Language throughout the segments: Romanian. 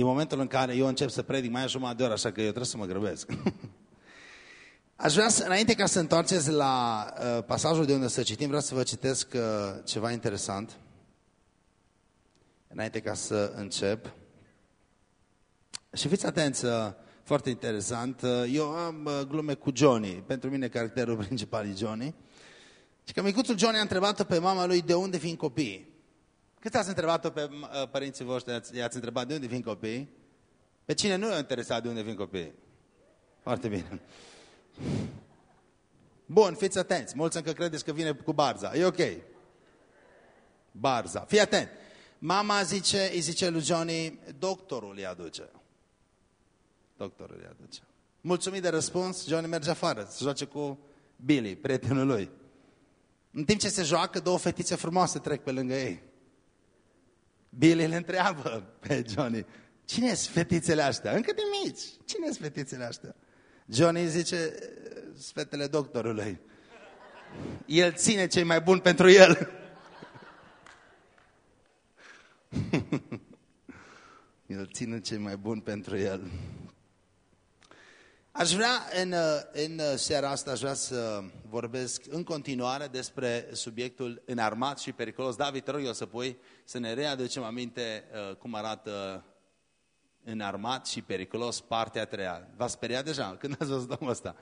din momentul în care eu încep să predic mai jumătate de oră, așa că eu trebuie să mă grăbesc. Aș vrea, să, înainte ca să întoarceți la uh, pasajul de unde să citim, vreau să vă citesc uh, ceva interesant. Înainte ca să încep. Și fiți atenți, uh, foarte interesant. Uh, eu am uh, glume cu Johnny. Pentru mine caracterul principal e Johnny. Și că micuțul Johnny a întrebat pe mama lui de unde vin copiii. Cât ați întrebat-o pe uh, părinții voștri, i-ați întrebat de unde vin copiii? Pe cine nu i-a interesat de unde vin copiii? Foarte bine. Bun, fiți atenți. Mulți încă credeți că vine cu barza. E ok. Barza. Fii atent. Mama zice, îi zice lui Johnny, doctorul îi aduce. Doctorul îi aduce. Mulțumit de răspuns, Johnny merge afară, să joace cu Billy, prietenul lui. În timp ce se joacă, două fetițe frumoase trec pe lângă ei. Billy le întreabă pe Johnny, cine sunt fetițele astea? Încă de mici. Cine sunt fetițele astea? Johnny zice, fetele doctorului. El ține cei mai buni pentru el. el ține cei mai buni pentru el. Aș vrea în, în seara asta, aș vrea să vorbesc în continuare despre subiectul înarmat și periculos. David, te rog eu să pui, să ne readucem aminte uh, cum arată înarmat și periculos partea a treia. V-a speriat deja când ați văzut domnul ăsta?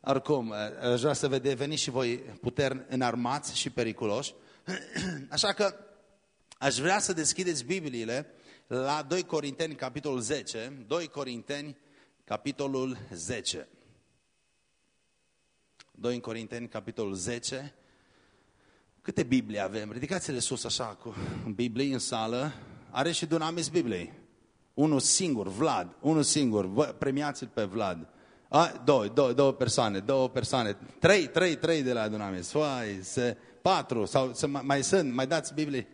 Oricum, uh, aș vrea să deveniți și voi puterni înarmați și periculoși. Așa că aș vrea să deschideți Bibliile la 2 Corinteni, capitolul 10, 2 Corinteni, capitolul 10. 2 Corinteni, capitolul 10. Câte Biblie avem? Ridicați-le sus așa cu Biblie în sală. Are și Dunamis Bibliei. Unul singur, Vlad. Unul singur. Vă, premiați-l pe Vlad. A, două, două, două persoane, două persoane. Trei, trei, trei de la Dunamis. Fai, se, patru, sau să mai, mai sunt, mai dați Biblie.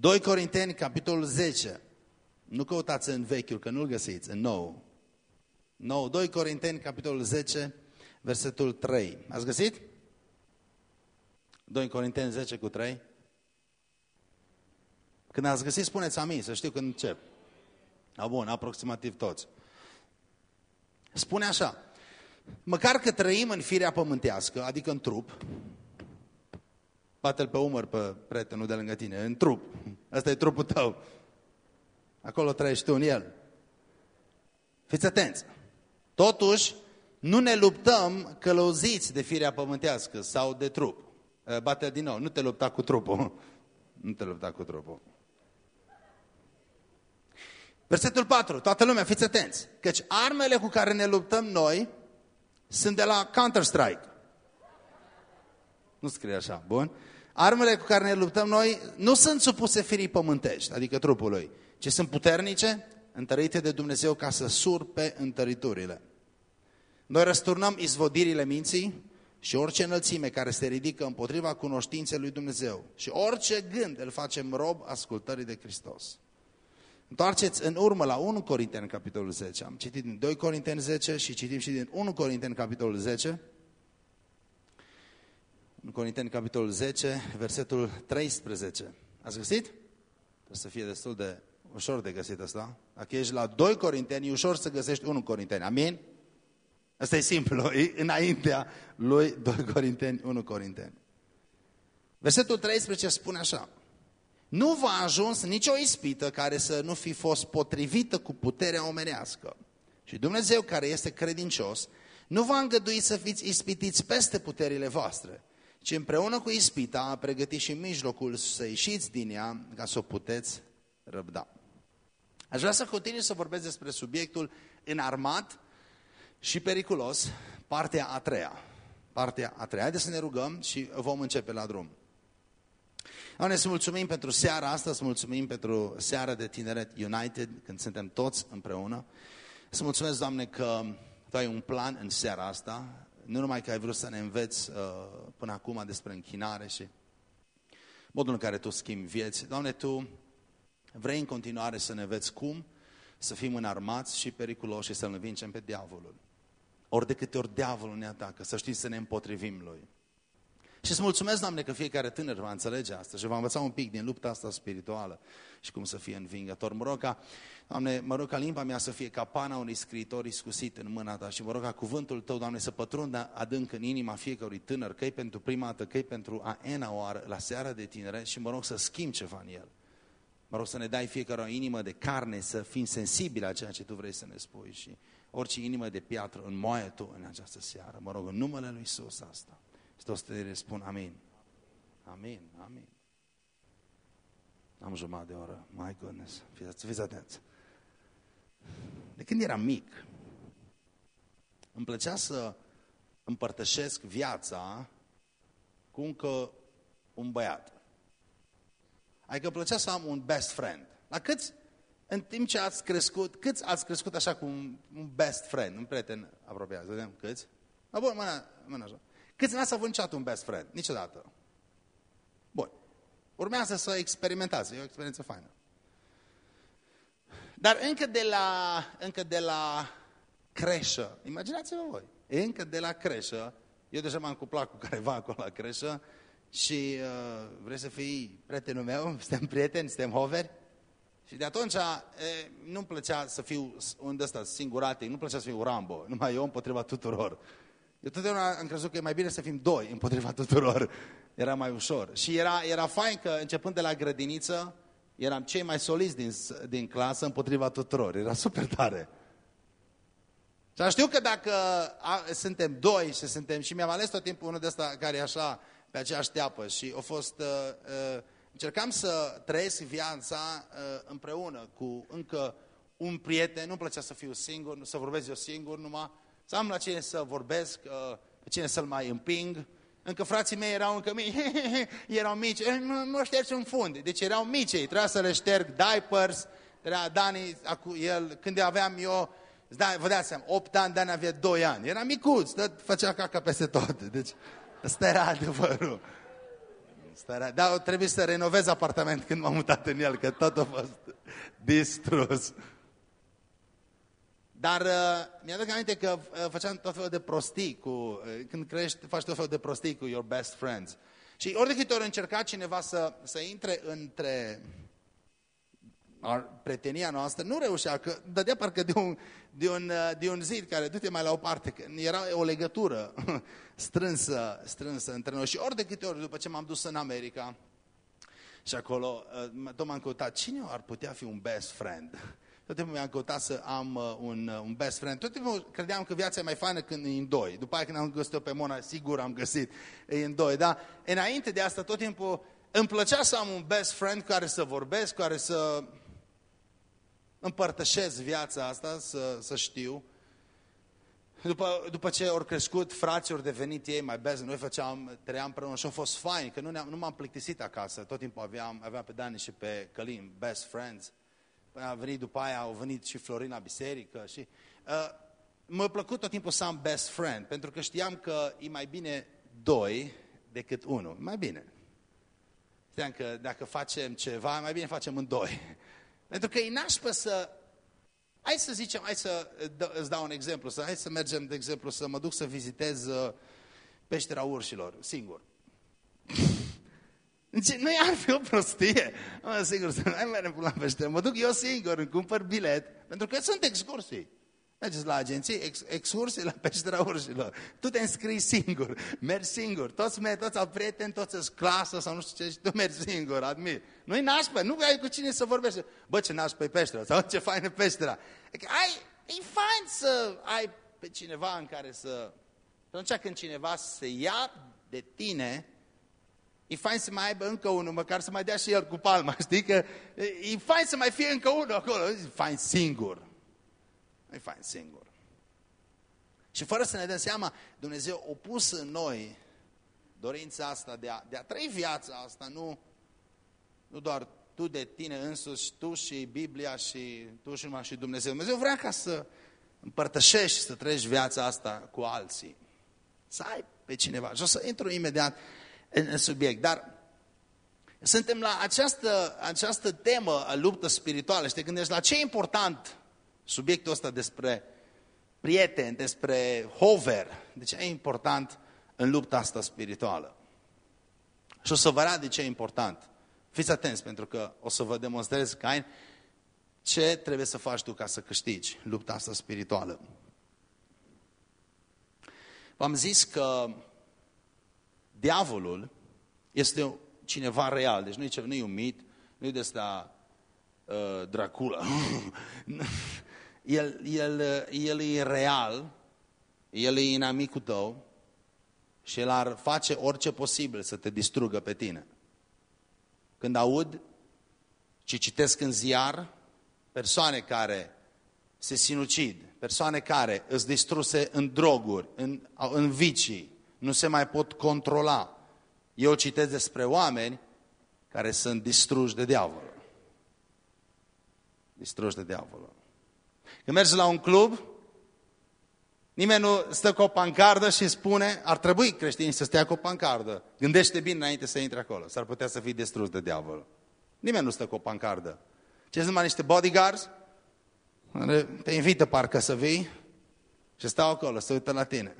2 Corinteni, capitolul 10. Nu căutați în vechiul, că nu-l găsiți, în nou. Nou, 2 Corinteni, capitolul 10, versetul 3. Ați găsit? 2 Corinteni 10 cu 3. Când ați găsit, spuneți amin, să știu când încep. A, bun, aproximativ toți. Spune așa, măcar că trăim în firea pământească, adică în trup, Bate-l pe umăr pe prietenul de lângă tine, în trup. Asta e trupul tău. Acolo trăiești tu în el. Fiți atenți. Totuși, nu ne luptăm călăuziți de firea pământească sau de trup. bate din nou, nu te lupta cu trupul. Nu te lupta cu trupul. Versetul 4, toată lumea, fiți atenți. Căci armele cu care ne luptăm noi sunt de la Counter-Strike. Nu scrie așa, bun? Armele cu care ne luptăm noi nu sunt supuse firii pământești, adică trupului, ci sunt puternice, întărite de Dumnezeu ca să surpe întăriturile. Noi răsturnăm izvodirile minții și orice înălțime care se ridică împotriva cunoștinței lui Dumnezeu și orice gând îl facem rob ascultării de Hristos. Întoarceți în urmă la 1 Corinteni, capitolul 10. Am citit din 2 Corinteni 10 și citim și din 1 Corinteni, capitolul 10. În Corinteni, capitolul 10, versetul 13. Ați găsit? Trebuie să fie destul de ușor de găsit asta. Dacă ești la 2 Corinteni, e ușor să găsești 1 Corinteni. Amin? Asta e simplu, e înaintea lui 2 Corinteni, 1 Corinteni. Versetul 13 spune așa. Nu v-a ajuns nicio ispită care să nu fi fost potrivită cu puterea omenească. Și Dumnezeu, care este credincios, nu va îngădui să fiți ispitiți peste puterile voastre, ci împreună cu ispita a pregătit și mijlocul să ieșiți din ea ca să o puteți răbda. Aș vrea să continui să vorbesc despre subiectul înarmat și periculos, partea a treia. Partea a treia. Haideți să ne rugăm și vom începe la drum. Doamne, să mulțumim pentru seara asta, să mulțumim pentru seara de tineret United, când suntem toți împreună. Să mulțumesc, Doamne, că Tu ai un plan în seara asta, nu numai că ai vrut să ne înveți uh, până acum despre închinare și modul în care Tu schimbi vieți. Doamne, Tu vrei în continuare să ne înveți cum să fim înarmați și periculoși și să-L învingem pe diavolul. Ori de câte ori diavolul ne atacă, să știm să ne împotrivim lui. Și îți mulțumesc, Doamne, că fiecare tânăr va înțelege asta și va învăța un pic din lupta asta spirituală și cum să fie învingător. Mă rog ca, Doamne, mă rog ca limba mea să fie ca pana unui scriitor iscusit în mâna Ta și mă rog ca cuvântul Tău, Doamne, să pătrundă adânc în inima fiecărui tânăr, că pentru prima dată, că pentru a ena oară, la seara de tinere și mă rog să schimb ceva în el. Mă rog să ne dai fiecare o inimă de carne, să fim sensibili la ceea ce Tu vrei să ne spui și orice inimă de piatră înmoaie Tu în această seară. Mă rog în numele Lui Iisus asta. Și toți te spun amin. Amin, amin. Am jumătate de oră. My goodness. Fiți, fiți atenți. De când eram mic, îmi plăcea să împărtășesc viața cu încă un băiat. Adică îmi plăcea să am un best friend. La câți, în timp ce ați crescut, câți ați crescut așa cu un, un best friend, un prieten apropiat? Vedem, câți? A, bun, mâna, mâna așa. Câți n-ați avut niciodată un best friend? Niciodată. Bun. Urmează să experimentați. E o experiență faină. Dar încă de la, încă de la creșă, imaginați-vă voi, încă de la creșă, eu deja m-am cuplat cu careva acolo la creșă și uh, vreți să fii prietenul meu? Suntem prieteni, suntem hoveri? Și de atunci nu-mi plăcea să fiu un ăsta singuratic, nu plăcea să fiu Rambo, numai eu împotriva tuturor. Eu totdeauna am crezut că e mai bine să fim doi împotriva tuturor. Era mai ușor. Și era, era fain că începând de la grădiniță, eram cei mai soliți din, din clasă împotriva tuturor. Era super tare. Și știu că dacă a, suntem doi și suntem, și mi-am ales tot timpul unul de ăsta care e așa, pe aceeași teapă și a fost, uh, uh, încercam să trăiesc viața uh, împreună cu încă un prieten, nu-mi plăcea să fiu singur, să vorbesc eu singur numai, să am la cine să vorbesc, uh, pe cine să-l mai împing. Încă frații mei erau încă mici, erau mici, eh, mă ștergi în fund. Deci erau mici ei, trebuia să le șterg diapers, trebuia Dani, el, când aveam eu, da, vă dați seama, 8 ani, Dani avea 2 ani. Era micuț, tot făcea caca peste tot. Deci, ăsta era adevărul. Dar da, trebuie să renovez apartament când m-am mutat în el, că tot a fost distrus. Dar uh, mi-aduc aminte că uh, făceam tot felul de prostii cu, uh, când crești, faci tot felul de prostii cu your best friends. Și ori de câte ori încerca cineva să, să intre între prietenia noastră, nu reușea, că dădea parcă de un, de un, uh, de un zid care du-te mai la o parte, că era o legătură strânsă, strânsă între noi. Și ori de câte ori, după ce m-am dus în America, și acolo, uh, tot m-am căutat, cine ar putea fi un best friend? Tot timpul mi-am căutat să am uh, un, uh, un best friend. Tot timpul credeam că viața e mai faină când e în doi. După aia când am găsit-o pe Mona, sigur am găsit, e în doi. Da? Înainte de asta, tot timpul îmi plăcea să am un best friend care să vorbesc, care să împărtășesc viața asta, să, să știu. După, după ce au crescut, frații au devenit ei mai best, noi făceam, trăiam împreună și a fost fain, că nu, nu m-am plictisit acasă, tot timpul aveam, aveam pe Dani și pe Călim, best friends. Până a venit după aia, au venit și Florin la biserică și... Uh, mă plăcut tot timpul să am best friend, pentru că știam că e mai bine doi decât unul. Mai bine. Știam că dacă facem ceva, mai bine facem în doi. Pentru că e nașpă să... Hai să zicem, hai să îți dau un exemplu, să, hai să mergem, de exemplu, să mă duc să vizitez uh, peștera urșilor, singur. Deci nu ar fi o prostie. Mă, sigur, să nu mergem la peșteră. Mă duc eu singur, îmi cumpăr bilet, pentru că sunt excursii. Mergeți la agenții, ex, excursii la peștera urșilor. Tu te înscrii singur, mergi singur. Toți mergi, toți au prieteni, toți sunt clasă sau nu știu ce, și tu mergi singur, admir. Nu-i nașpă, nu ai cu cine să vorbești. Bă, ce nașpă e peștera, sau ce faină peștera. Adică, ai, e fain să ai pe cineva în care să... Atunci când cineva se ia de tine, E fain să mai aibă încă unul, măcar să mai dea și el cu palma, știi? Că e fain să mai fie încă unul acolo. E fain singur. E fain singur. Și fără să ne dăm seama, Dumnezeu a pus în noi dorința asta de a, de a trăi viața asta, nu, nu doar tu de tine însuși, tu și Biblia și tu și numai și Dumnezeu. Dumnezeu vrea ca să împărtășești, să trăiești viața asta cu alții. Să ai pe cineva. Și o să intru imediat în subiect. Dar suntem la această, această temă a luptă spirituală și te gândești la ce e important subiectul ăsta despre prieteni, despre hover, de ce e important în lupta asta spirituală. Și o să vă arăt de ce e important. Fiți atenți, pentru că o să vă demonstrez, Cain, ce trebuie să faci tu ca să câștigi lupta asta spirituală. V-am zis că diavolul este cineva real, deci nu e, ceva, nu e un mit, nu e de asta uh, Dracula. el, el, el e real, el e inamicul tău și el ar face orice posibil să te distrugă pe tine. Când aud și citesc în ziar persoane care se sinucid, persoane care îți distruse în droguri, în, în vicii, nu se mai pot controla. Eu citesc despre oameni care sunt distruși de diavol. Distruși de diavol. Când mergi la un club, nimeni nu stă cu o pancardă și spune, ar trebui creștinii să stea cu o pancardă. Gândește bine înainte să intri acolo. S-ar putea să fii distrus de diavol. Nimeni nu stă cu o pancardă. Ce sunt mai niște bodyguards? Te invită parcă să vii și stau acolo, să uită la tine.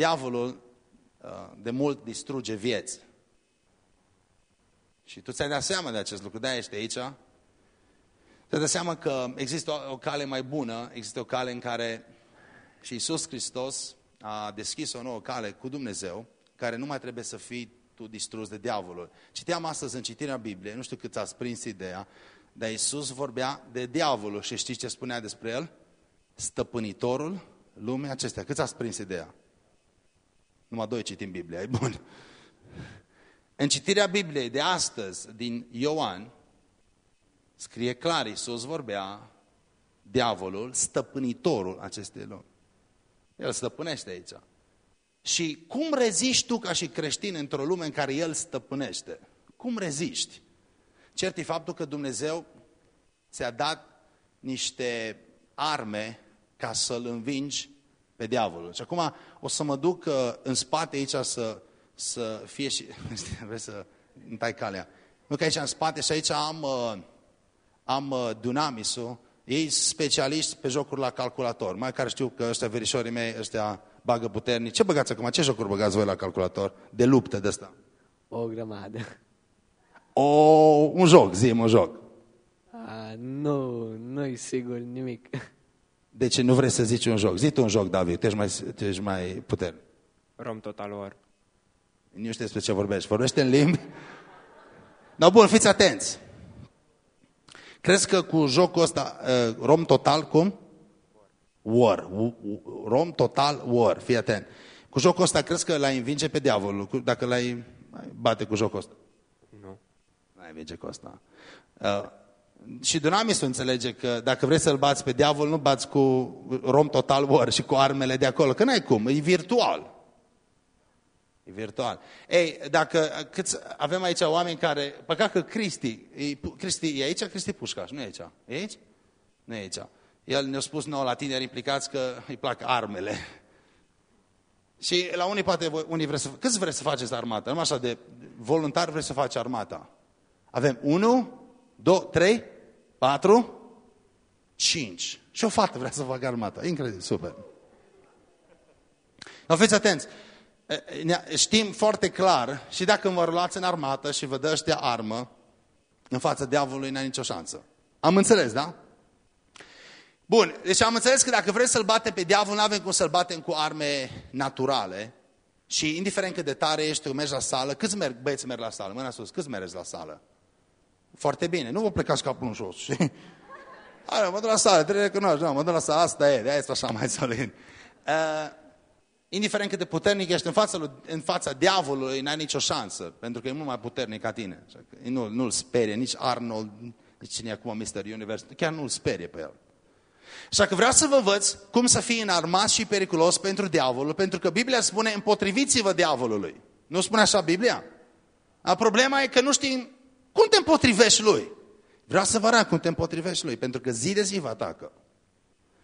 Diavolul uh, de mult distruge vieți. Și tu ți-ai dat seama de acest lucru, de-aia ești aici. Te-ai dat seama că există o, o cale mai bună, există o cale în care și Iisus Hristos a deschis o nouă cale cu Dumnezeu, care nu mai trebuie să fii tu distrus de diavolul. Citeam astăzi în citirea Bibliei, nu știu cât ați prins ideea, dar Iisus vorbea de diavolul și știți ce spunea despre el? Stăpânitorul lumii acestea. Cât ați prins ideea? Numai doi citim Biblia, e bun. În citirea Bibliei de astăzi, din Ioan, scrie clar, Iisus vorbea diavolul, stăpânitorul acestei lumi. El stăpânește aici. Și cum reziști tu ca și creștin într-o lume în care El stăpânește? Cum reziști? Cert e faptul că Dumnezeu ți-a dat niște arme ca să-L învingi pe diavolul. Și acum o să mă duc uh, în spate aici să, să fie și... Vrei să îmi tai calea. Nu că aici în spate și aici am, uh, am uh, Dunamisul. Ei specialiști pe jocuri la calculator. Mai care știu că ăștia verișorii mei, ăștia bagă puternici. Ce băgați acum? Ce jocuri băgați voi la calculator? De luptă de asta? O grămadă. O, un joc, zi un joc. A, nu, nu-i sigur nimic. De ce nu vrei să zici un joc? Zi tu un joc, David, tu ești mai, tu ești mai puternic. Rom Total War. Nu știu despre ce vorbești. Vorbește în limbi? No, bun, fiți atenți. Crezi că cu jocul ăsta, uh, Rom Total, cum? War. Rom Total War. Fii atent. Cu jocul ăsta crezi că l-ai învinge pe diavolul? Dacă l-ai bate cu jocul ăsta? Nu. L-ai învinge cu ăsta. Uh, și Dunamis înțelege că dacă vrei să-l bați pe diavol, nu bați cu Rom Total War și cu armele de acolo, că n-ai cum, e virtual. E virtual. Ei, dacă câți, avem aici oameni care, păcat că Cristi, e, Cristi e aici, Cristi Pușcaș, nu e aici. E aici? Nu e aici. El ne-a spus nouă la tineri implicați că îi plac armele. Și la unii poate, unii vreți să, câți vreți să faceți armata? Numai așa de voluntar vreți să faci armata. Avem unu, două, trei, patru, cinci. Și o fată vrea să facă armata. Incredibil, super. Dar fiți atenți. Știm foarte clar și dacă vă luați în armată și vă dă ăștia armă, în fața diavolului n-ai nicio șansă. Am înțeles, da? Bun, deci am înțeles că dacă vreți să-l bate pe diavol, nu avem cum să-l batem cu arme naturale. Și indiferent cât de tare ești, tu mergi la sală, câți merg, băieți merg la sală? Mâna sus, câți mergeți la sală? Foarte bine, nu vă plecați capul în jos. Hai, mă duc la sală, trebuie să recunoști, nu, mă duc la sală, asta e, de-aia este așa mai solid. Uh, indiferent cât de puternic ești în fața, lui, în fața diavolului, n-ai nicio șansă, pentru că e mult mai puternic ca tine. Nu, nu-l sperie, nici Arnold, nici cine e acum Mr. Universe, chiar nu-l sperie pe el. Așa că vreau să vă învăț cum să fii înarmat și periculos pentru diavolul, pentru că Biblia spune împotriviți-vă diavolului. Nu spune așa Biblia? A, problema e că nu știm cum te împotrivești lui. Vreau să vă arăt cum te împotrivești lui, pentru că zi de zi vă atacă.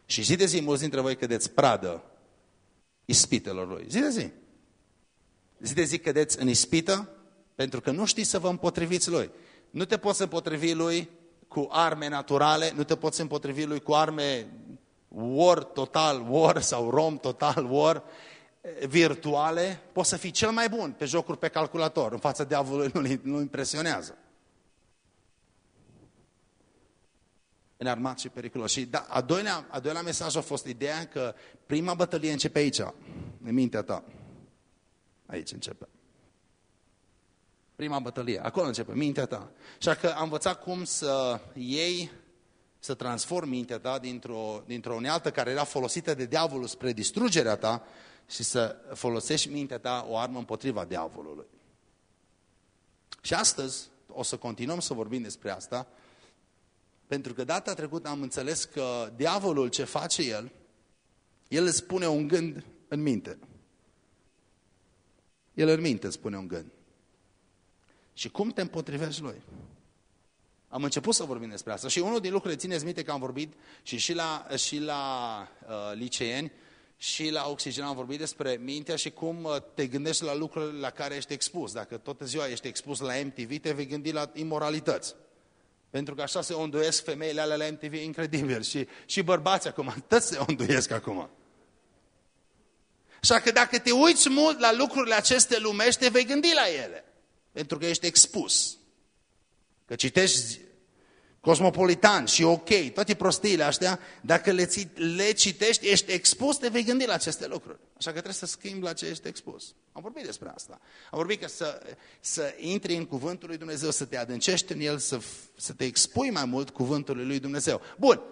Și zi de zi mulți dintre voi cădeți pradă ispitelor lui. Zi de zi. Zi de zi cădeți în ispită pentru că nu știți să vă împotriviți lui. Nu te poți împotrivi lui cu arme naturale, nu te poți împotrivi lui cu arme war total war sau rom total war. virtuale, poți să fii cel mai bun pe jocuri pe calculator. În fața diavolului nu, nu impresionează. Înarmat și periculos. Și da, a, doilea, a doilea mesaj a fost ideea că prima bătălie începe aici, în mintea ta. Aici începe. Prima bătălie, acolo începe, mintea ta. Așa că am învățat cum să iei, să transformi mintea ta dintr-o dintr, unealtă care era folosită de diavolul spre distrugerea ta și să folosești mintea ta o armă împotriva diavolului. Și astăzi o să continuăm să vorbim despre asta, pentru că data trecută am înțeles că diavolul ce face el, el îți spune un gând în minte. El în minte spune un gând. Și cum te împotrivești lui? Am început să vorbim despre asta și unul din lucrurile, țineți minte că am vorbit și, și la, și la uh, liceeni și la Oxigen am vorbit despre mintea și cum uh, te gândești la lucrurile la care ești expus. Dacă tot ziua ești expus la MTV, te vei gândi la imoralități. Pentru că așa se onduiesc femeile alea la MTV incredibil și, și bărbații acum, toți se onduiesc acum. Așa că dacă te uiți mult la lucrurile aceste lumești, te vei gândi la ele. Pentru că ești expus. Că citești Cosmopolitan și ok, toate prostiile astea, dacă le, le citești, ești expus, te vei gândi la aceste lucruri. Așa că trebuie să schimbi la ce ești expus. Am vorbit despre asta. Am vorbit că să, să intri în cuvântul lui Dumnezeu, să te adâncești în el, să, să te expui mai mult cuvântului lui Dumnezeu. Bun.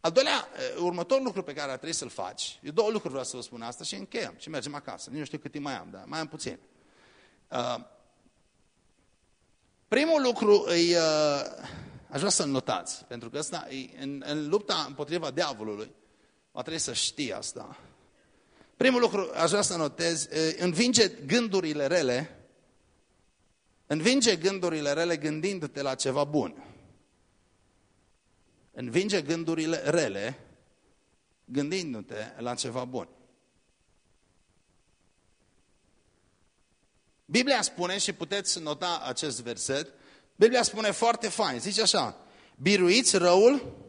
Al doilea, eh, următorul lucru pe care ar trebui să-l faci, eu două lucruri vreau să vă spun asta și încheiem și mergem acasă. Nu știu cât timp mai am, dar mai am puțin. Uh, Primul lucru îi, uh, aș vrea să-l notați, pentru că asta, în, în lupta împotriva diavolului, va trebui să știi asta. Primul lucru aș vrea să notez, uh, învinge gândurile rele, învinge gândurile rele gândindu-te la ceva bun. Învinge gândurile rele gândindu-te la ceva bun. Biblia spune, și puteți nota acest verset, Biblia spune foarte fain, zice așa, biruiți răul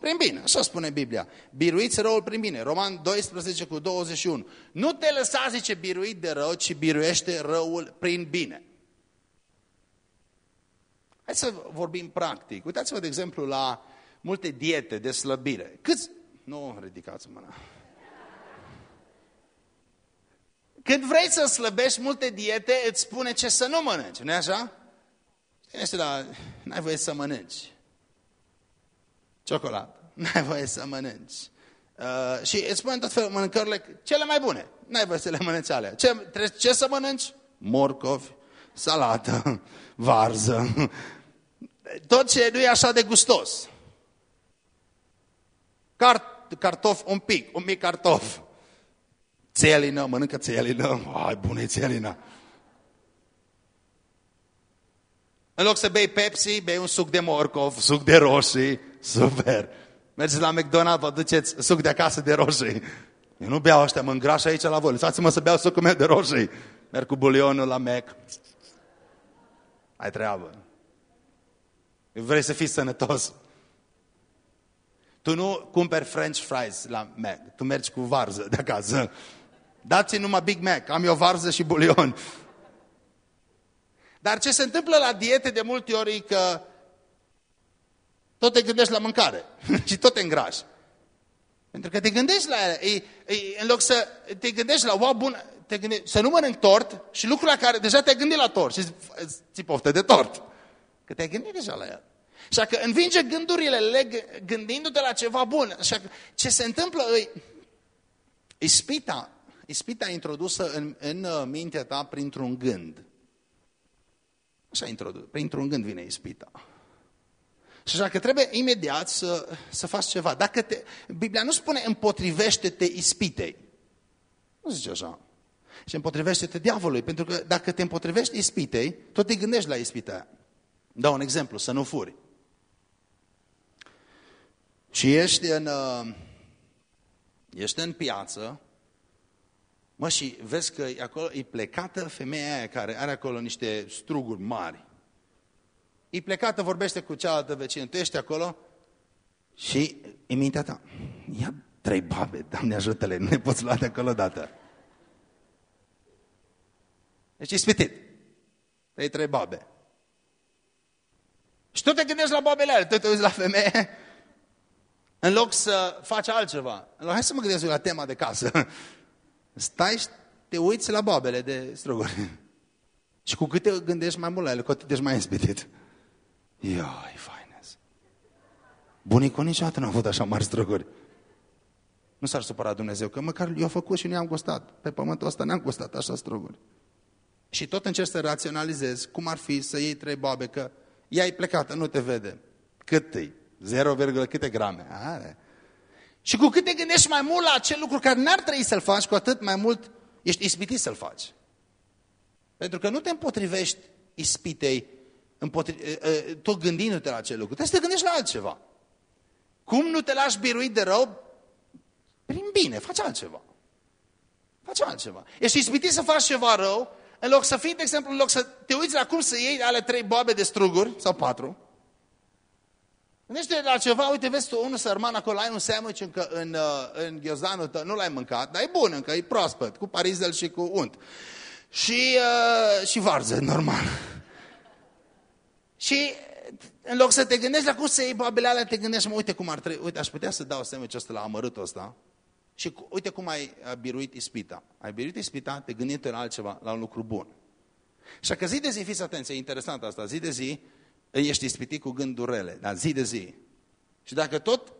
prin bine, așa spune Biblia. Biruiți răul prin bine. Roman 12 cu 21. Nu te lăsa, zice, biruit de rău, ci biruiește răul prin bine. Hai să vorbim practic. Uitați-vă, de exemplu, la multe diete de slăbire. Câți... Nu ridicați mâna. Când vrei să slăbești multe diete, îți spune ce să nu mănânci, nu-i așa? Este la, n-ai voie să mănânci. Ciocolată, n-ai voie să mănânci. Uh, și îți spune tot felul mâncările cele mai bune. N-ai voie să le mănânci alea. Ce, ce să mănânci? Morcovi, salată, varză, tot ce nu e așa de gustos. Cart, cartof un pic, un mic cartof. Țelină, mănâncă țelină. Ai, bună țelină. În loc să bei Pepsi, bei un suc de morcov, suc de roșii. Super. Mergeți la McDonald's, vă duceți suc de acasă de roșii. Eu nu beau ăștia, mă îngraș aici la voi. Lăsați-mă să beau sucul meu de roșii. Merg cu bulionul la Mac. Ai treabă. Vrei să fii sănătos. Tu nu cumperi French fries la Mac. Tu mergi cu varză de acasă. Dați-mi numai Big Mac, am eu varză și bulion. Dar ce se întâmplă la diete de multe ori e că tot te gândești la mâncare și tot te îngrași. Pentru că te gândești la e, e, în loc să te gândești la wow, bun, te gândești, să nu mănânc tort și lucrul la care deja te-ai gândit la tort și ți poftă de tort. Că te-ai gândit deja la el. Așa că învinge gândurile gândindu-te la ceva bun. Așa că ce se întâmplă e, ispita Ispita introdusă în, în uh, mintea ta printr-un gând. Așa introdus, printr-un gând vine ispita. Și așa că trebuie imediat să, să faci ceva. Dacă te, Biblia nu spune împotrivește-te ispitei. Nu zice așa. Și împotrivește-te diavolului. Pentru că dacă te împotrivești ispitei, tot te gândești la ispita Dau un exemplu, să nu furi. Și ești în, uh, ești în piață Mă, și vezi că acolo e plecată femeia aia care are acolo niște struguri mari. E plecată, vorbește cu cealaltă vecină. Tu ești acolo și e mintea ta. Ia, trei babe, Doamne ajută-le, nu ne poți lua de acolo dată. Deci ispitit. Trei, trei babe. Și tu te gândești la babele alea, tu te uiți la femeie, în loc să faci altceva. În loc, hai să mă gândesc la tema de casă. Stai și te uiți la babele de struguri. Și cu cât te gândești mai mult la ele, cu atât ești mai inspitit. Ioi, fainez. Bunicul niciodată nu a avut așa mari struguri. Nu s-ar supăra Dumnezeu, că măcar eu făcut și nu i-am gustat. Pe pământul ăsta n-am gustat așa struguri. Și tot încerci să raționalizezi cum ar fi să iei trei babe, că ea e plecată, nu te vede. Cât e? 0, câte grame? Are. Și cu cât te gândești mai mult la acel lucru care n-ar trebui să-l faci, cu atât mai mult ești ispitit să-l faci. Pentru că nu te împotrivești ispitei împotri... tot gândindu-te la acel lucru. Trebuie să te gândești la altceva. Cum nu te lași biruit de rău? Prin bine, faci altceva. Faci altceva. Ești ispitit să faci ceva rău, în loc să fii, de exemplu, în loc să te uiți la cum să iei ale trei boabe de struguri, sau patru, Gândește la ceva, uite, vezi tu, unul sărman acolo, ai un sandwich încă în, uh, în ghiozdanul tău, nu l-ai mâncat, dar e bun încă, e proaspăt, cu parizel și cu unt. Și, uh, și varză, normal. și în loc să te gândești la cum să iei babele alea, te gândești, mă, uite cum ar trebui, uite, aș putea să dau sandwich ăsta la amărâtul ăsta. Și uite cum ai biruit ispita. Ai biruit ispita, te gândit la altceva, la un lucru bun. Și că zi de zi, fiți atenție, e interesant asta, zi de zi, ești ispitit cu gânduri rele, dar zi de zi. Și dacă tot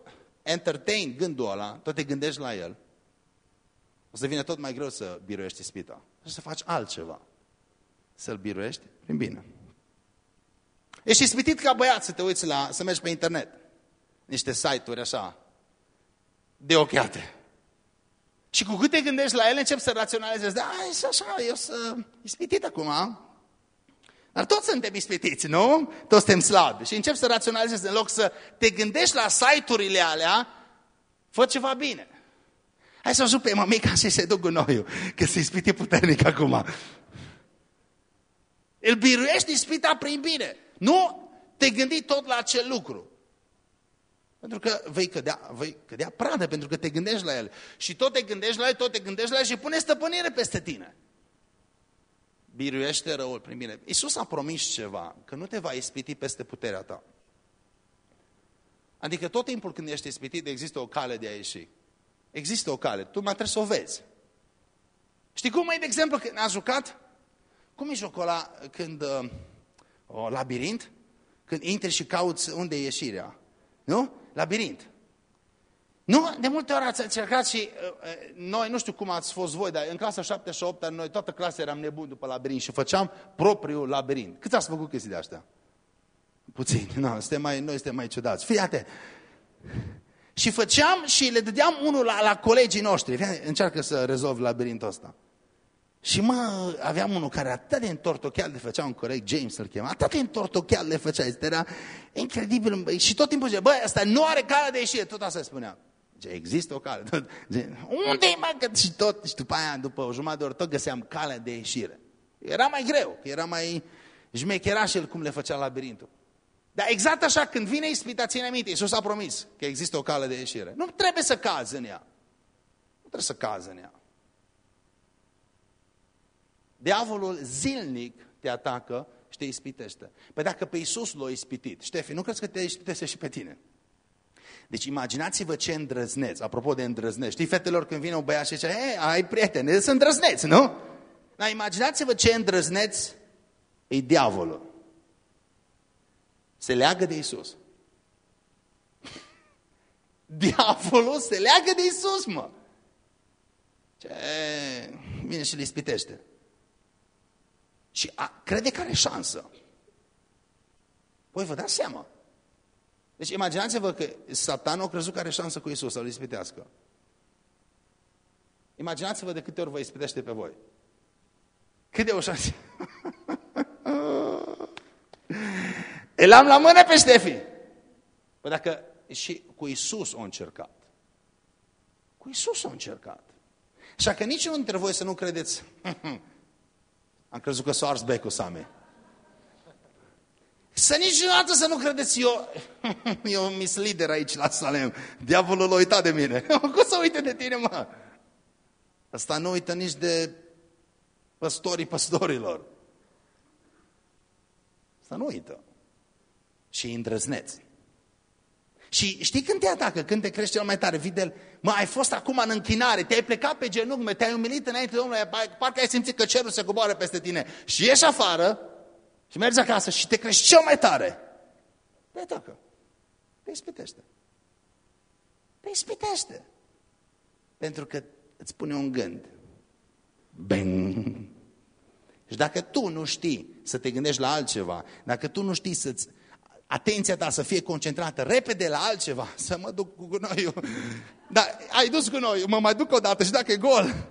entertain gândul ăla, tot te gândești la el, o să vină tot mai greu să biruiești ispita. Și să faci altceva. Să-l biruiești prin bine. Ești ispitit ca băiat să te uiți la, să mergi pe internet. Niște site-uri așa, de ochiate. Și cu cât te gândești la ele, începi să raționalizezi. Da, e așa, eu sunt ispitit acum. Dar toți suntem ispitiți, nu? Toți suntem slabi. Și încep să raționalizezi în loc să te gândești la site-urile alea, fă ceva bine. Hai să ajut pe mămica și să duc gunoiul, că se ispiti puternic acum. Îl biruiești ispita prin bine. Nu te gândi tot la acel lucru. Pentru că vei cădea, vei cădea pradă, pentru că te gândești la el. Și tot te gândești la el, tot te gândești la el și pune stăpânire peste tine biruiește răul prin bine. Iisus a promis ceva, că nu te va ispiti peste puterea ta. Adică tot timpul când ești ispitit există o cale de a ieși. Există o cale, tu mai trebuie să o vezi. Știi cum e, de exemplu, când a jucat? Cum e jocul ăla când, uh, o labirint? Când intri și cauți unde e ieșirea. Nu? Labirint. Nu, de multe ori ați încercat și uh, uh, noi, nu știu cum ați fost voi, dar în clasa 7 și 8 noi toată clasa eram nebuni după labirint și făceam propriul labirint. Cât ați făcut chestii de astea? Puțin, nu, suntem mai, noi suntem mai ciudați. Fii atent. Și făceam și le dădeam unul la, la colegii noștri. Fii, încearcă să rezolvi labirintul ăsta. Și mă, aveam unul care atât de întortocheal le făcea un corect, James îl chema, atât de întortocheal le făcea, era incredibil. Și tot timpul zicea, băi, asta nu are cale de ieșire, tot asta spunea. Ce există o cale. unde e mă? Și tot, și după aia, după o jumătate de oră, tot găseam calea de ieșire. Era mai greu, că era mai șmecheraș el cum le făcea labirintul. Dar exact așa, când vine ispita, ține minte, Iisus a promis că există o cale de ieșire. Nu trebuie să cazi în ea. Nu trebuie să cazi în ea. Diavolul zilnic te atacă și te ispitește. Păi dacă pe Iisus l-a ispitit, Ștefi, nu crezi că te ispitește și pe tine? Deci imaginați-vă ce îndrăzneți, apropo de îndrăzneți. Știi, fetelor, când vine un băiat și zice, hei, ai prieteni, sunt îndrăzneți, nu? Dar imaginați-vă ce îndrăzneți e diavolul. Se leagă de Isus. Diavolul se leagă de Isus, mă. Ce... Vine și le ispitește. Și a, crede că are șansă. Păi vă dați seama. Deci imaginați-vă că satanul a crezut că are șansă cu Isus să-l ispitească. Imaginați-vă de câte ori vă ispitește pe voi. Cât de o șansă? Îl am la mână pe Ștefi. Păi dacă și cu Isus o încercat. Cu Isus o încercat. Așa că niciunul dintre voi să nu credeți, am crezut că s-a ars becul Same. Să niciodată să nu credeți eu, eu mislider aici la Salem. Diavolul a uitat de mine. Cum să uite de tine, mă? Asta nu uită nici de păstorii păstorilor. Asta nu uită. Și îndrăzneți. Și știi când te atacă, când te crește cel mai tare, Videl, mă, ai fost acum în închinare, te-ai plecat pe genunchi, te-ai umilit înainte Domnului, parcă ai simțit că cerul se coboară peste tine și ieși afară și mergi acasă și te crești cel mai tare. Te atacă. Te ispitește. Te ispitește. Pentru că îți pune un gând. Bang! Și dacă tu nu știi să te gândești la altceva, dacă tu nu știi să-ți atenția ta să fie concentrată repede la altceva, să mă duc cu gunoiul. Dar ai dus gunoiul, mă mai duc o dată și dacă e gol.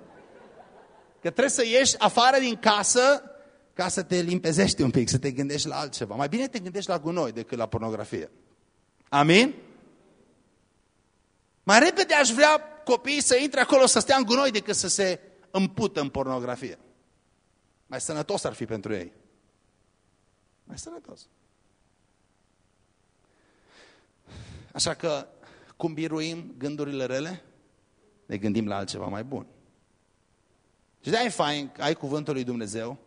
Că trebuie să ieși afară din casă ca să te limpezești un pic, să te gândești la altceva. Mai bine te gândești la gunoi decât la pornografie. Amin? Mai repede aș vrea copiii să intre acolo să stea în gunoi decât să se împută în pornografie. Mai sănătos ar fi pentru ei. Mai sănătos. Așa că, cum biruim gândurile rele? Ne gândim la altceva mai bun. Și de-aia e fain că ai cuvântul lui Dumnezeu.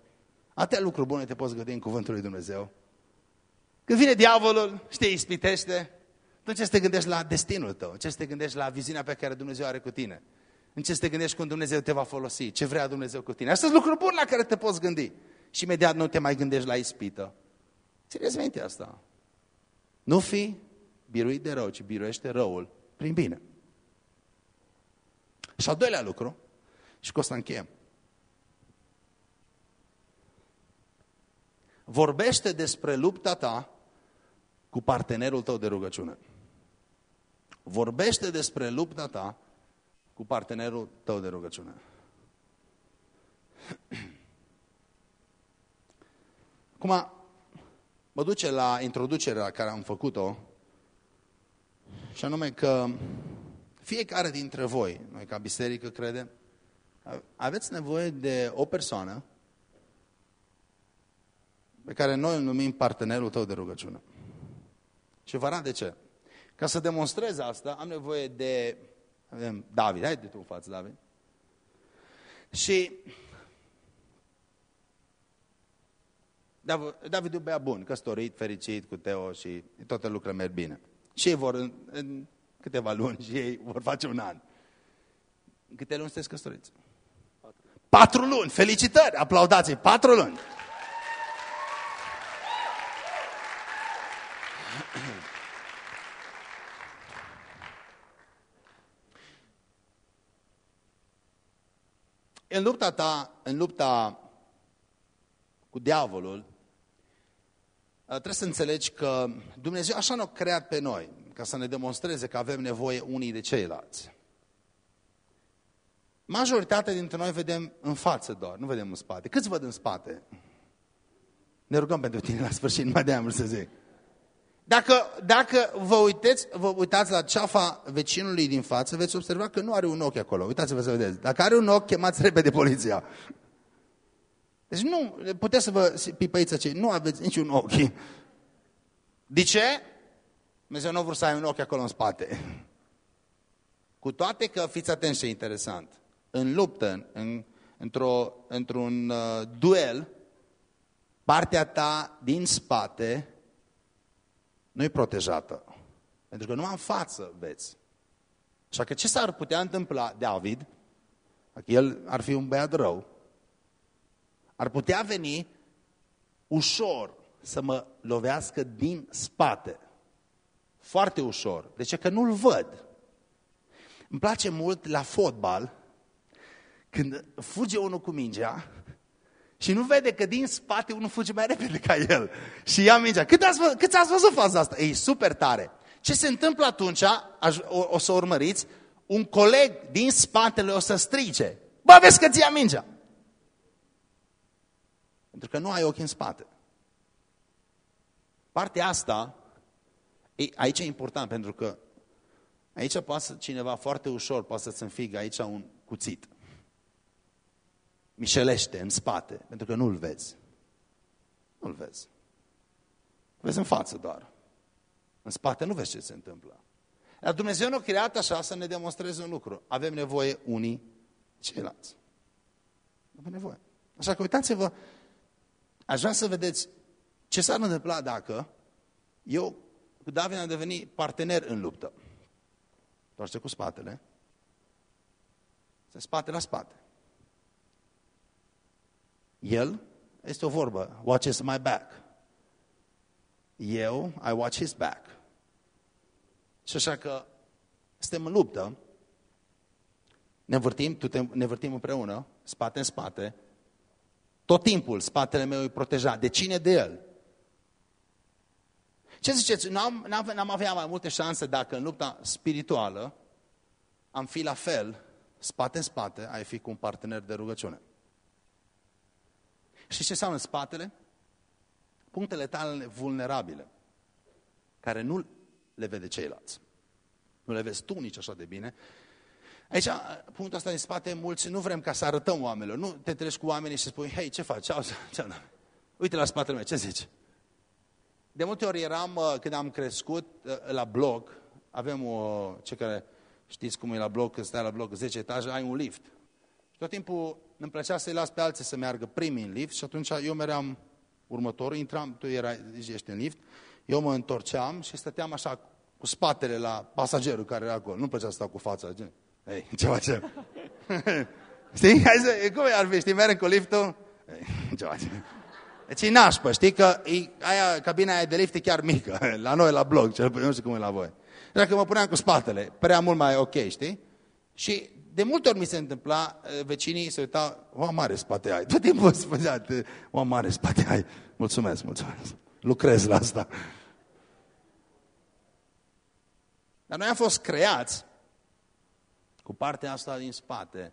Atâtea lucruri bune te poți gândi în cuvântul lui Dumnezeu. Când vine diavolul și te ispitește, atunci ce să te gândești la destinul tău, ce să te gândești la viziunea pe care Dumnezeu are cu tine. În ce să te gândești cum Dumnezeu te va folosi, ce vrea Dumnezeu cu tine. Astea sunt lucruri bune la care te poți gândi. Și imediat nu te mai gândești la ispită. Țineți minte asta. Nu fi biruit de rău, ci biruiește răul prin bine. Și al doilea lucru, și cu asta încheiem. Vorbește despre lupta ta cu partenerul tău de rugăciune. Vorbește despre lupta ta cu partenerul tău de rugăciune. Acum, mă duce la introducerea la care am făcut-o și anume că fiecare dintre voi, noi ca biserică credem, aveți nevoie de o persoană pe care noi îl numim partenerul tău de rugăciune. Și vă arăt de ce. Ca să demonstrez asta, am nevoie de avem David. Hai de tu în față, David. Și David e un băiat bun, căsătorit, fericit cu Teo și toate lucrurile merg bine. Și ei vor, în, în câteva luni, și ei vor face un an. În câte luni sunteți căsătoriți? Patru. Patru luni! Felicitări! Aplaudați-i! Patru luni! În lupta ta, în lupta cu diavolul, trebuie să înțelegi că Dumnezeu așa ne-a creat pe noi, ca să ne demonstreze că avem nevoie unii de ceilalți. Majoritatea dintre noi vedem în față doar, nu vedem în spate. Câți văd în spate? Ne rugăm pentru tine la sfârșit, mai de să zic. Dacă, dacă vă, uiteți, vă uitați la ceafa vecinului din față, veți observa că nu are un ochi acolo. Uitați-vă să vedeți. Dacă are un ochi, chemați repede poliția. Deci nu, puteți să vă pipăiți acei, nu aveți niciun ochi. De ce? Dumnezeu nu vrut să ai un ochi acolo în spate. Cu toate că, fiți atenți ce interesant, în luptă, în, într-un într uh, duel, partea ta din spate nu e protejată. Pentru că nu am față veți. Așa că ce s-ar putea întâmpla David, dacă el ar fi un băiat rău, ar putea veni ușor să mă lovească din spate. Foarte ușor. De ce? Că nu-l văd. Îmi place mult la fotbal, când fuge unul cu mingea și nu vede că din spate unul fuge mai repede ca el și ia mingea. Cât ați, cât ați văzut faza asta? E super tare. Ce se întâmplă atunci, o, o să urmăriți, un coleg din spatele o să strige. Bă, vezi că ți ia mingea. Pentru că nu ai ochi în spate. Partea asta, e, aici e important, pentru că aici poate cineva foarte ușor, poate să-ți înfigă aici un cuțit mișelește în spate, pentru că nu-l vezi. Nu-l vezi. Vezi în față doar. În spate nu vezi ce se întâmplă. Dar Dumnezeu ne-a creat așa să ne demonstreze un lucru. Avem nevoie unii ceilalți. Avem nevoie. Așa că uitați-vă, aș vrea să vedeți ce s-ar întâmpla dacă eu cu David am devenit partener în luptă. Toarce cu spatele. Se spate la spate. El este o vorbă, watches my back. Eu, I watch his back. Și așa că suntem în luptă, ne învârtim, ne învârtim împreună, spate în spate, tot timpul spatele meu e protejat. De cine? De el. Ce ziceți? N-am, n-am avea mai multe șanse dacă în lupta spirituală am fi la fel, spate în spate, ai fi cu un partener de rugăciune. Și ce înseamnă spatele? Punctele tale vulnerabile, care nu le vede ceilalți. Nu le vezi tu nici așa de bine. Aici, punctul ăsta din spate, mulți nu vrem ca să arătăm oamenilor. Nu te treci cu oamenii și spui, hei, ce faci? Ce, ce, Uite la spatele meu, ce zici? De multe ori eram, uh, când am crescut uh, la blog, avem o, ce care știți cum e la blog, când stai la blog 10 etaje, ai un lift. Și tot timpul îmi plăcea să-i las pe alții să meargă primii în lift și atunci eu meream următorul, intram, tu erai, ești în lift, eu mă întorceam și stăteam așa cu spatele la pasagerul care era acolo. Nu plăcea să stau cu fața. Gen. Ei, ce facem? știi? Hai să, cum ar fi, știi, merg cu liftul? Ei, ce facem? Deci e nașpă, știi că e, aia, cabina aia de lift e chiar mică. La noi, la blog, cel nu știu cum e la voi. Dacă mă puneam cu spatele, părea mult mai ok, știi? Și de multe ori mi se întâmpla, vecinii se uitau, o mare spate ai. Tot timpul spunea, o mare spate ai. Mulțumesc, mulțumesc. Lucrez la asta. Dar noi am fost creați cu partea asta din spate,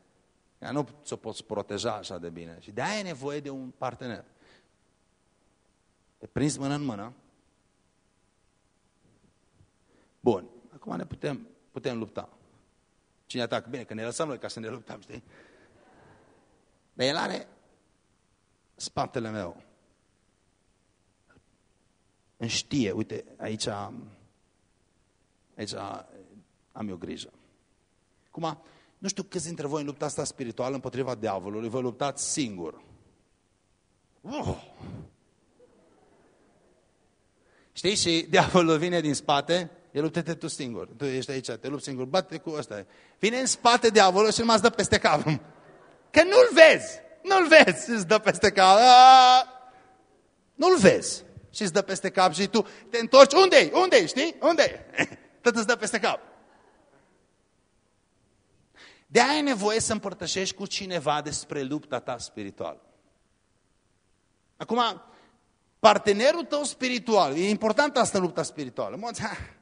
Ea nu ți-o poți proteja așa de bine. Și de aia e nevoie de un partener. Te prins mână în mână. Bun, acum ne putem, putem lupta. Cine atacă? Bine, că ne lăsăm noi ca să ne luptăm, știi? Dar el are spatele meu. Îmi știe, uite, aici Aici am eu grijă. Acum, nu știu câți dintre voi în lupta asta spirituală împotriva diavolului vă luptați singur. Oh! Știi? Și diavolul vine din spate, el lupte tu singur. Tu ești aici, te lupți singur, bate cu ăsta. Vine în spate diavolul și îl dă peste cap. Că nu-l vezi! Nu-l vezi și îți dă peste cap. Nu-l vezi. Și îți dă peste cap și tu te întorci. Unde-i? Unde-i? Știi? Unde-i? tot îți dă peste cap. De aia ai nevoie să împărtășești cu cineva despre lupta ta spirituală. Acum, partenerul tău spiritual, e important asta lupta spirituală.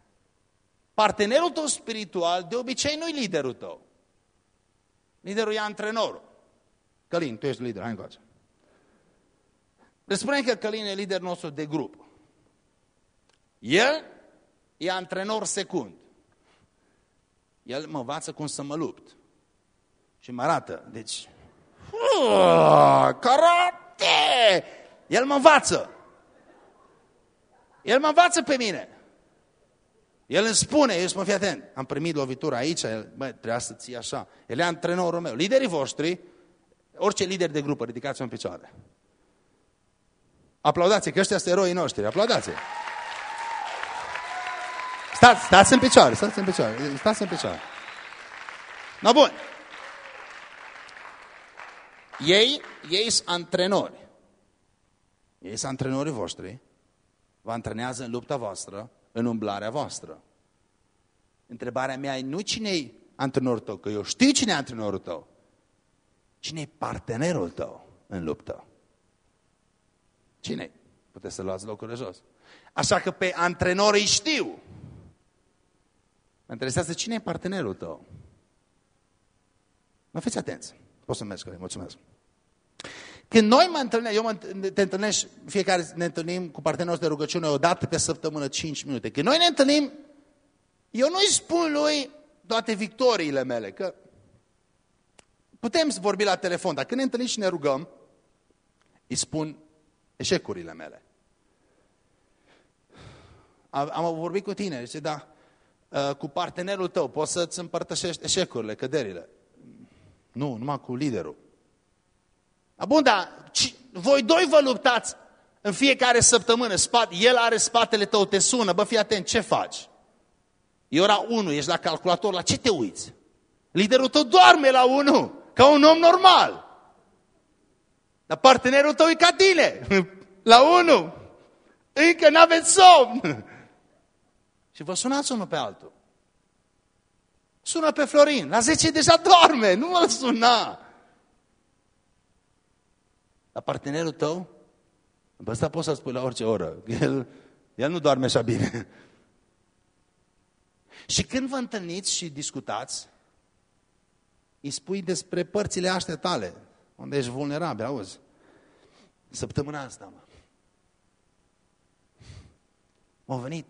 Partenerul tău spiritual de obicei nu-i liderul tău. Liderul e antrenorul. Călin, tu ești lider, hai încoace. Le spune că Călin e lider nostru de grup. El e antrenor secund. El mă învață cum să mă lupt. Și mă arată. Deci, karate! El mă învață. El mă învață pe mine. El îmi spune, eu spun, fii atent, am primit lovitura aici, el, bă, trebuia să ții așa. El e antrenorul meu. Liderii voștri, orice lider de grupă, ridicați-o în picioare. Aplaudați, că ăștia sunt eroii noștri, aplaudați -i. Stați, stați în picioare, stați în picioare, stați în picioare. No, bun. Ei, ei sunt antrenori. Ei sunt antrenorii voștri. Vă antrenează în lupta voastră, în umblarea voastră. Întrebarea mea e nu cine e antrenorul tău, că eu știu cine e antrenorul tău. Cine e partenerul tău în luptă? cine -i? Puteți să luați locurile jos. Așa că pe antrenorii știu. Mă interesează cine e partenerul tău. Mă fiți atenți. Poți să mergi, că mulțumesc. Când noi mă întâlnim, eu mă, te întâlnești, fiecare ne întâlnim cu partenerul de rugăciune o dată pe săptămână, 5 minute. Când noi ne întâlnim, eu nu-i spun lui toate victoriile mele, că putem vorbi la telefon, dar când ne întâlnim și ne rugăm, îi spun eșecurile mele. Am am vorbit cu tine, zice, da, uh, cu partenerul tău poți să-ți împărtășești eșecurile, căderile. Nu, numai cu liderul. A, bun, dar ci- voi doi vă luptați în fiecare săptămână. Spat, el are spatele tău, te sună, bă, fii atent, ce faci? E ora 1, ești la calculator, la ce te uiți? Liderul tău doarme la 1, ca un om normal. Dar partenerul tău e ca tine, la 1. Încă n-aveți somn. Și vă sunați unul pe altul. Sună pe Florin, la 10 deja doarme, nu mă suna. La partenerul tău, pe ăsta poți să spui la orice oră, el, el nu doarme așa bine. Și când vă întâlniți și discutați, îi spui despre părțile astea tale, unde ești vulnerabil, auzi? Săptămâna asta, mă. M-a venit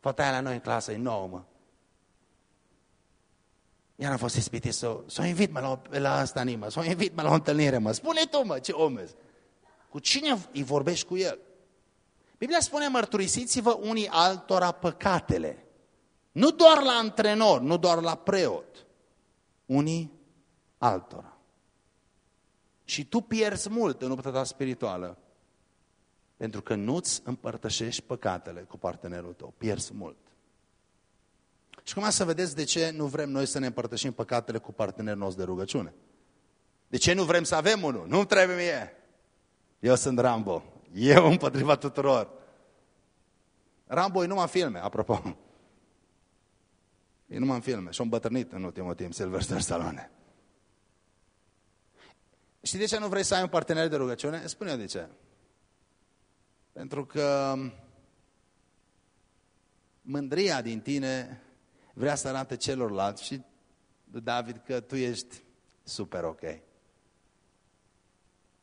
fata aia la noi în clasă, e nouă, mă. Iar am fost ispitit să s-o invit, mă, la, o- la asta, mă, să o invit, mă, la o întâlnire, mă. Spune tu, mă, ce om ești. Cu cine îi vorbești cu el? Biblia spune, mărturisiți-vă unii altora păcatele. Nu doar la antrenor, nu doar la preot. Unii altora. Și tu pierzi mult în lupta ta spirituală. Pentru că nu-ți împărtășești păcatele cu partenerul tău. Pierzi mult. Și cum să vedeți de ce nu vrem noi să ne împărtășim păcatele cu partenerul nostru de rugăciune. De ce nu vrem să avem unul? Nu trebuie mie. Eu sunt Rambo. Eu împotriva tuturor. Rambo e numai în filme, apropo. E numai în filme. Și-a îmbătrânit în ultimul timp Sylvester Stallone. Știi de ce nu vrei să ai un partener de rugăciune? Spune-o de ce. Pentru că mândria din tine vrea să arate celorlalți și lui David că tu ești super ok.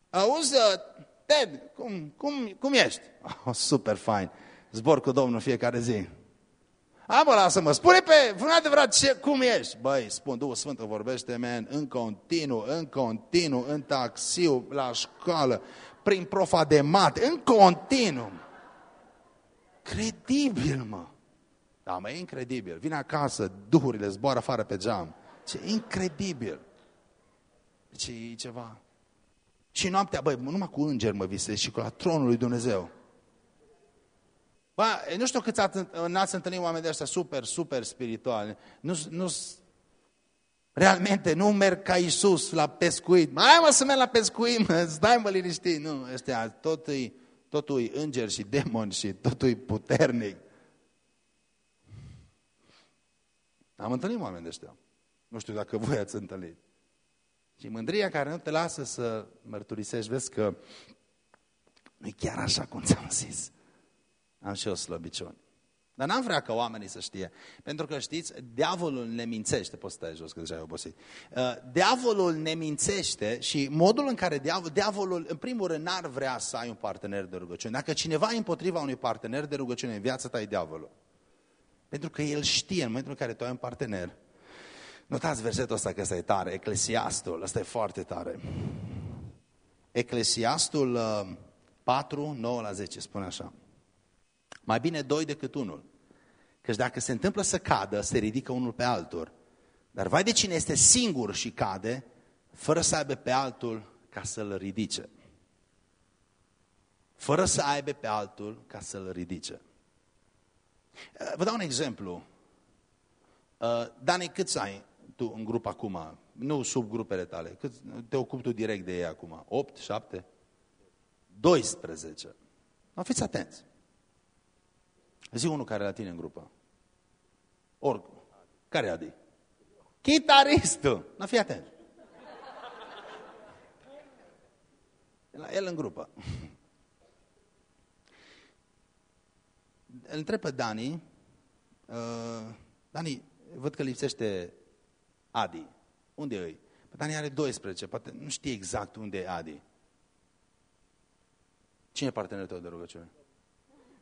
Auzi, Ted, cum, cum, cum ești? Oh, super fine. Zbor cu Domnul fiecare zi. A, mă, lasă-mă, spune pe, spune adevărat ce, cum ești? Băi, spun, Duhul Sfânt vorbește, man, în continuu, în continuu, în taxiu, la școală, prin profa de mat, în continuu. Credibil, mă. Da, mă, e incredibil. Vine acasă, duhurile zboară afară pe geam. Ce incredibil. Deci e ceva. Și noaptea, băi, numai cu îngeri mă visez și cu la tronul lui Dumnezeu. Bă, nu știu câți ați- n-ați întâlnit oameni de ăștia super, super spirituali. Nu, nu, realmente nu merg ca Iisus la pescuit. Mai mă să merg la pescuit, mă, stai mă liniștit. Nu, ăștia tot îi, totul e înger și demon și totul e puternic. Am întâlnit oameni de ăștia. Nu știu dacă voi ați întâlnit. Și mândria care nu te lasă să mărturisești, vezi că nu e chiar așa cum ți-am zis. Am și eu slăbiciuni. Dar n-am vrea ca oamenii să știe. Pentru că știți, diavolul ne mințește. Poți stai jos, că deja ai obosit. Uh, Diavolul ne mințește și modul în care diavol, diavolul, în primul rând, n-ar vrea să ai un partener de rugăciune. Dacă cineva e împotriva unui partener de rugăciune în viața ta, e diavolul. Pentru că el știe în momentul în care tu ai un partener. Notați versetul ăsta că ăsta e tare, Eclesiastul, ăsta e foarte tare. Eclesiastul uh, 4, 9 la 10, spune așa. Mai bine doi decât unul. Căci dacă se întâmplă să cadă, se ridică unul pe altul. Dar vai de cine este singur și cade, fără să aibă pe altul ca să-l ridice. Fără să aibă pe altul ca să-l ridice. Uh, Vă dau un exemplu. Uh, Dani, câți ai tu în grup acum? Nu sub grupele tale. Cât te ocupi tu direct de ei acum? 8, 7? 12. Nu, fiți atenți. Zi unul care e la tine în grupă. Or, care e Adi? Chitaristul. Nu, fii atent. E La el în grupă. Îl întreb pe Dani. Uh, Dani, văd că lipsește Adi. Unde e ei? Păi Dani are 12, poate nu știe exact unde e Adi. Cine e partenerul tău de rugăciune?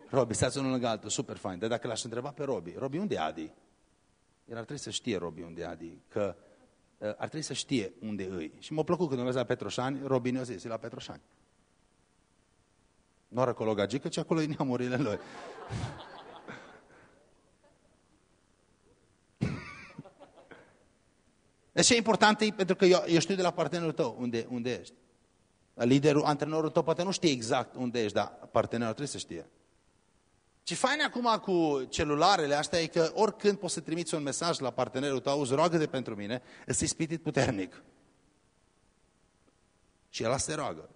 Robi, stați unul lângă altul, super fain. Dar dacă l-aș întreba pe Robi, Robi, unde e Adi? El ar trebui să știe, Robi, unde e Adi, că uh, ar trebui să știe unde îi. Și m-a plăcut când am mers la Petroșani, Robi ne-a zis, e la Petroșani. Nu are acolo gagică, ci acolo e neamurile lui. Deci e important pentru că eu, eu știu de la partenerul tău unde, unde ești. Liderul, antrenorul tău poate nu știe exact unde ești, dar partenerul trebuie să știe. Ce fain acum cu celularele astea e că oricând poți să trimiți un mesaj la partenerul tău, auzi, roagă de pentru mine, îți spitit puternic. Și el se roagă.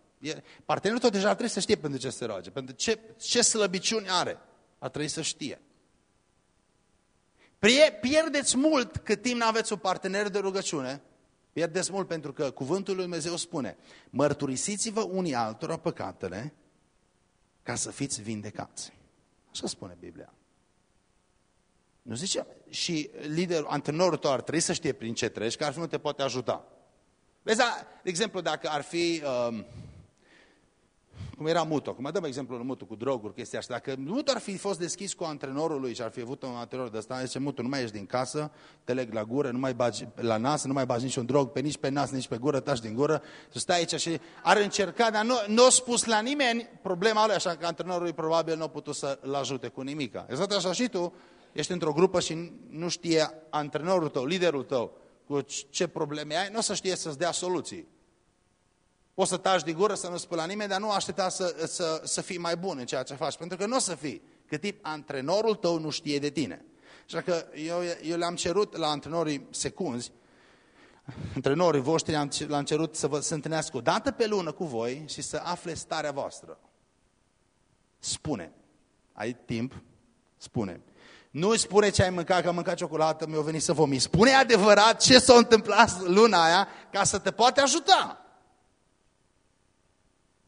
Partenerul tău deja trebuie să știe pentru ce se roage, pentru ce, ce slăbiciuni are. A trebui să știe. Pierdeți mult cât timp nu aveți un partener de rugăciune, pierdeți mult pentru că cuvântul lui Dumnezeu spune, mărturisiți-vă unii altora păcatele ca să fiți vindecați. Așa spune Biblia. Nu zice? Și liderul, antrenorul tău ar trebui să știe prin ce treci, că altfel nu te poate ajuta. Vezi, de exemplu, dacă ar fi... Uh, cum era Mutu, acum dăm exemplul Mutu cu droguri, chestia asta. Dacă Mutu ar fi fost deschis cu antrenorul lui și ar fi avut un antrenor de ăsta, zice Mutu, nu mai ieși din casă, te leg la gură, nu mai bagi la nas, nu mai bagi niciun drog, pe nici pe nas, nici pe gură, tași din gură, să stai aici și ar încerca, dar nu, nu a spus la nimeni problema lui, așa că antrenorul probabil nu a putut să-l ajute cu nimica. Exact așa și tu, ești într-o grupă și nu știe antrenorul tău, liderul tău, cu ce probleme ai, nu o să știe să-ți dea soluții. Poți să taci din gură, să nu spui la nimeni, dar nu aștepta să, să, să fii mai bun în ceea ce faci. Pentru că nu o să fii. Cât tip antrenorul tău nu știe de tine. Așa că eu, eu le-am cerut la antrenorii secunzi, antrenorii voștri le-am cerut să vă să întâlnească o dată pe lună cu voi și să afle starea voastră. Spune. Ai timp? Spune. Nu spune ce ai mâncat, că am mâncat ciocolată, mi-a venit să vomit. Spune adevărat ce s-a întâmplat luna aia ca să te poate ajuta.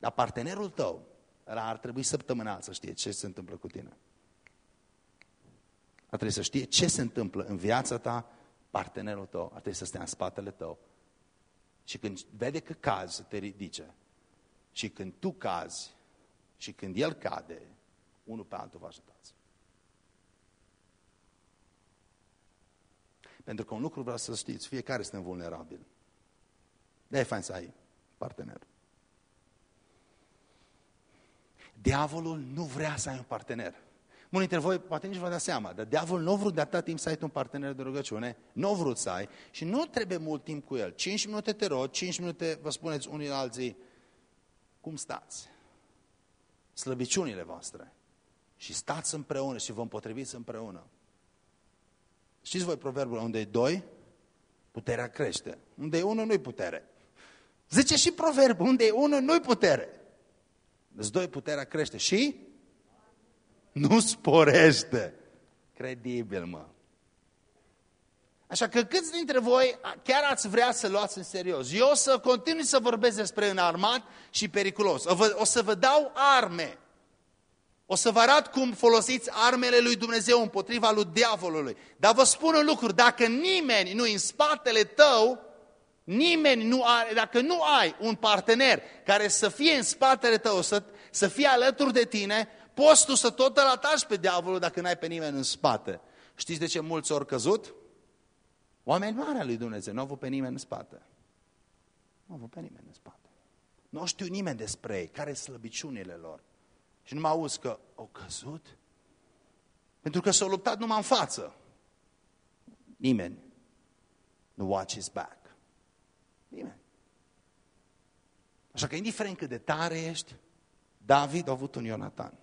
Dar partenerul tău ar trebui săptămânal să știe ce se întâmplă cu tine. Ar trebui să știe ce se întâmplă în viața ta, partenerul tău, ar trebui să stea în spatele tău. Și când vede că cazi, să te ridice. Și când tu cazi și când el cade, unul pe altul vă ajutați. Pentru că un lucru vreau să știți, fiecare suntem vulnerabili. de e fain să ai partener. Diavolul nu vrea să ai un partener. Mulți dintre voi poate nici vă dați seama, dar diavolul nu a vrut de atât timp să ai un partener de rugăciune, nu a vrut să ai și nu trebuie mult timp cu el. 5 minute te rog, 5 minute vă spuneți unii la alții cum stați, slăbiciunile voastre și stați împreună și vă împotriviți împreună. Știți voi proverbul unde e doi? Puterea crește. Unde e unul, nu-i putere. Zice și proverbul, unde e unul, nu-i putere. Deci doi, puterea crește și nu sporește. Credibil, mă. Așa că câți dintre voi chiar ați vrea să luați în serios? Eu o să continui să vorbesc despre înarmat și periculos. O, vă, o să vă dau arme. O să vă arăt cum folosiți armele lui Dumnezeu împotriva lui diavolului. Dar vă spun un lucru, dacă nimeni nu în spatele tău, Nimeni nu are, dacă nu ai un partener care să fie în spatele tău, să, să fie alături de tine, poți tu să tot îl ataci pe diavolul dacă n-ai pe nimeni în spate. Știți de ce mulți au căzut? Oameni mari al lui Dumnezeu, nu au avut pe nimeni în spate. Nu au avut pe nimeni în spate. Nu știu nimeni despre ei, care sunt slăbiciunile lor. Și nu mă auzi că au căzut? Pentru că s-au luptat numai în față. Nimeni nu watch his back. Nimeni. Așa că indiferent cât de tare ești, David a avut un Ionatan.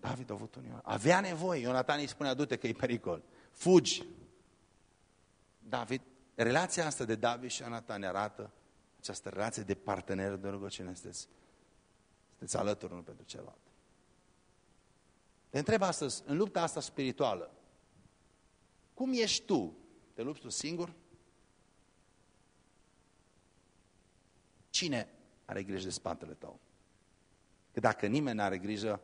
David a avut un Ionatan. Avea nevoie. Ionatan îi spunea, du-te că e pericol. Fugi. David, relația asta de David și Ionatan ne arată această relație de partener de rugăciune. Sunteți, sunteți alături unul pentru celălalt. Te întreb astăzi, în lupta asta spirituală, cum ești tu? Te lupți tu singur? Cine are grijă de spatele tău? Că dacă nimeni nu are grijă,